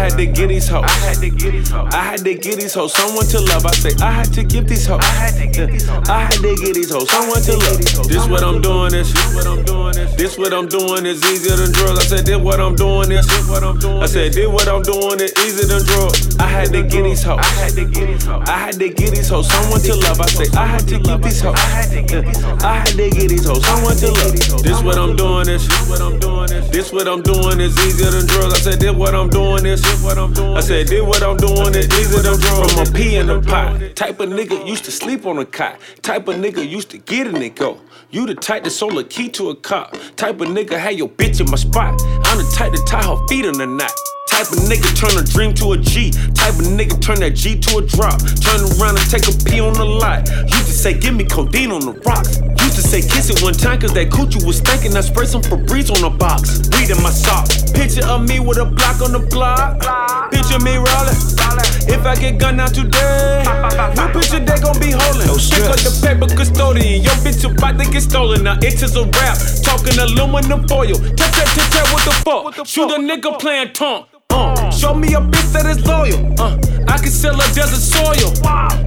had to get these hoes. I had to get these hoes. I had to get these hoes. Someone to love. I say I had to give these hoes. I had to get these hoes. I had to get these hoes. Someone to love. This what I'm doing is. This what I'm doing is. This what I'm doing is easier than drugs. I said this what I'm doing is. This what I'm doing. I said this what I'm doing is easier than drugs. I had to get these hoes. I had to get these hoes. I had to get these hoes. Someone to love. I say I had to give these hoes. I had to get these hoes. I had to get these hoes. Someone to love. This what I'm doing is. This what I'm doing is. This what I'm doing is easier than drugs. I said this what I'm doing is. This what I'm doing. I said this what I'm doing is easier than drugs. From a pee in the pot. Type of nigga used to sleep on a cot. Type of nigga used to get in and go. You the type that sold a key to a cop. Type of nigga had your bitch in my spot. I'm the type to tie her feet in the knot. Type of nigga turn a dream to a G. Type of nigga turn that G to a drop. Turn around and take a P on the lot. Used to say, give me codeine on the rocks. Say, kiss it one time, cause that coochie was stinking. I spray some Febreze on the box. Weed in my socks. Picture of me with a block on the block. Picture me rolling. If I get gunned out today, you picture they gon' be holding. No Pick up the paper custodian. Your bitch about to get stolen. Now it is a rap. Talking aluminum foil. Tap, tap, tap, tap, what the fuck? Shoot a nigga playing tonk. Uh, show me a bitch that is loyal. Uh, I can sell a desert soil.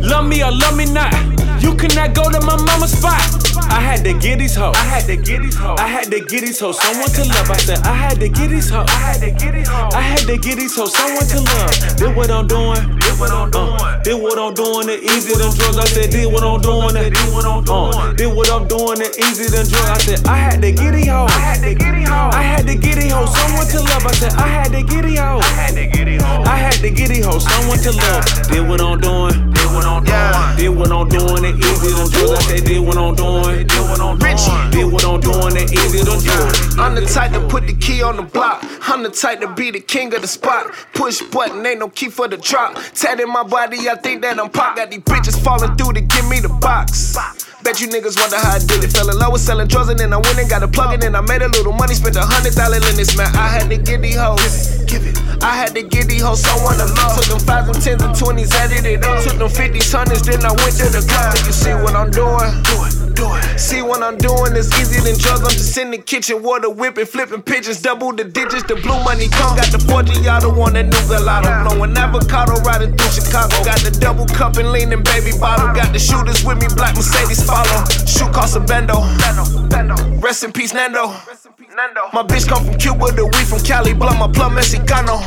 Love me or love me not. You cannot go to my mama's spot. I had to get these hoes. I had to get these hoes. I had to get these hoes. Someone to love. I said I had to get these hoes. I had to get these hoes. I had to get these hoes. Someone to love. Did what I'm doing. Did what I'm doing. Did what I'm doing. It easy than drugs. I said did what I'm doing. Did what I'm doing. Did what I'm doing. It easy than drugs. I said I had to get these hoes. I had to get these hoes. I had to get these hoes. Someone to love. I said I had to get these hoes. I had to get these hoes. I had to get these hoes. Someone to love. Did what I'm doing. Did what I'm doing. Did what I'm doing. It easy than drugs. I said did what I'm doing. Did what I'm doing. Did what I'm doing. It easy than drugs. I'm the type to put the key on the block. I'm the type to be the king of the spot. Push button, ain't no key for the drop. Tatted my body, I think that I'm pop. Got these bitches falling through to give me the box. Bet you niggas wonder how I did it. Fell in love with selling drugs and then I went and got a plug in and I made a little money. Spent a hundred thousand in this man. I had to get these hoes. Give it. I had to get these hoes someone to love. Took them fives and tens and twenties, added it up. Took them fifties, hundreds, then I went to the club. You see what I'm doing? Do it, do it. See what I'm doing? It's easier than drugs. I'm just in the kitchen, water whipping, flipping pigeons, double the digits. The blue money come. Got the 40 y'all on that new gelato. Blowing avocado riding through Chicago. Got the double cup and leaning baby bottle. Got the shooters with me, black Mercedes follow. Shoot cost a bando. Rest in peace, Nando. My bitch come from Cuba, the weed from Cali, blow my plum Mexicano.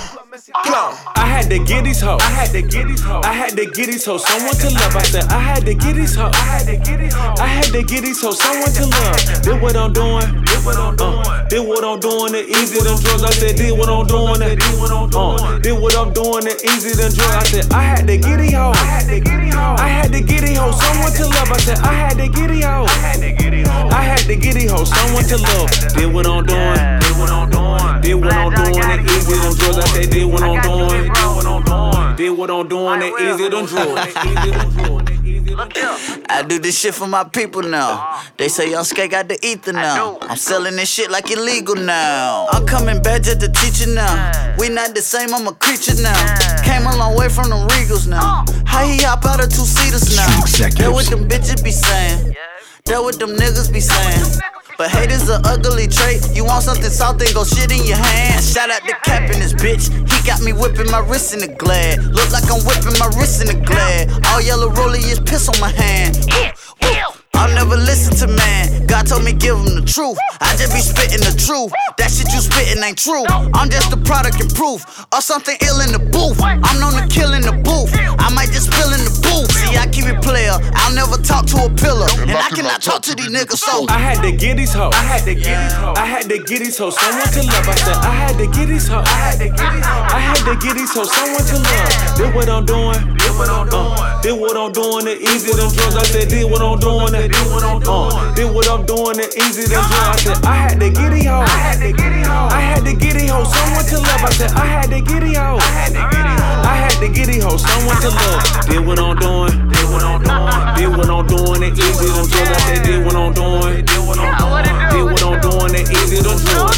Plum. I had to get these hoes. I had to get these hoes. I had to get these hoes. Someone to love. I said I had to get these hoes. I had to get these hoes. I had to get these hoes. Someone to love. Did what I'm doing. Did what I'm uh, doing. Did what I'm doing. It easy than drugs. I said did what I'm doing. It did what I'm uh, doing. Did what I'm doing. It easy than drugs. I said I had to get these hoes. I had to get these hoes. I had to get these. Someone to love. I said I had to giddy these hoes. I had to giddy these hoes. I had to get these. Someone to love. Did what I'm doing. Did what I'm doing. Did what I'm doing. It easy than drugs. I said did what I'm doing. Did what I'm doing. Did what I'm doing. It easy than drugs. Easy than. I do this shit for my people now. They say young skate got the ether now. I'm selling this shit like illegal now. I'm coming back to the teacher now. We not the same, I'm a creature now. Came a long way from them Regals now. How he hop out of two seaters now? That what them bitches be saying. That what them niggas be saying. But hate is an ugly trait. You want something soft, then go shit in your hand. Shout out to Cap in this bitch. He got me whipping my wrist in the glad. Look like I'm whipping my wrist in the glad. All yellow rolly is piss on my hand. Told me give him the truth. I just be spitting the truth. That shit you spitting ain't true. I'm just the product and proof of something ill in the booth. I'm known to kill in the booth. I might just spill in the booth. See, I keep it player. I'll never talk to a pillar. And I cannot talk to these niggas, so. I had to get these hoes. I had to get these hoes. I had to get these hoes. Someone to love. I said I had to get these hoes. I had to get these hoes. I had to get these hoes. Someone to love. Did what I'm doing. Did what I'm uh, doing. Did what I'm doing. It easy than drugs. I said did what I'm doing. It uh, did what I'm doing. Did what I'm doing. It easy than drugs. I said I had to get these hoes. I had to get these hoes. I had to get these hoes. Someone to love. I said I had to get these hoes. I had to get these hoes. I had to get these hoes. Someone to love. Did what I'm doing. Did what I'm doing. Did what I'm doing. It easy than drugs. I said did what I'm doing. Did what I'm doing. Did what I'm doing. It easy than drugs.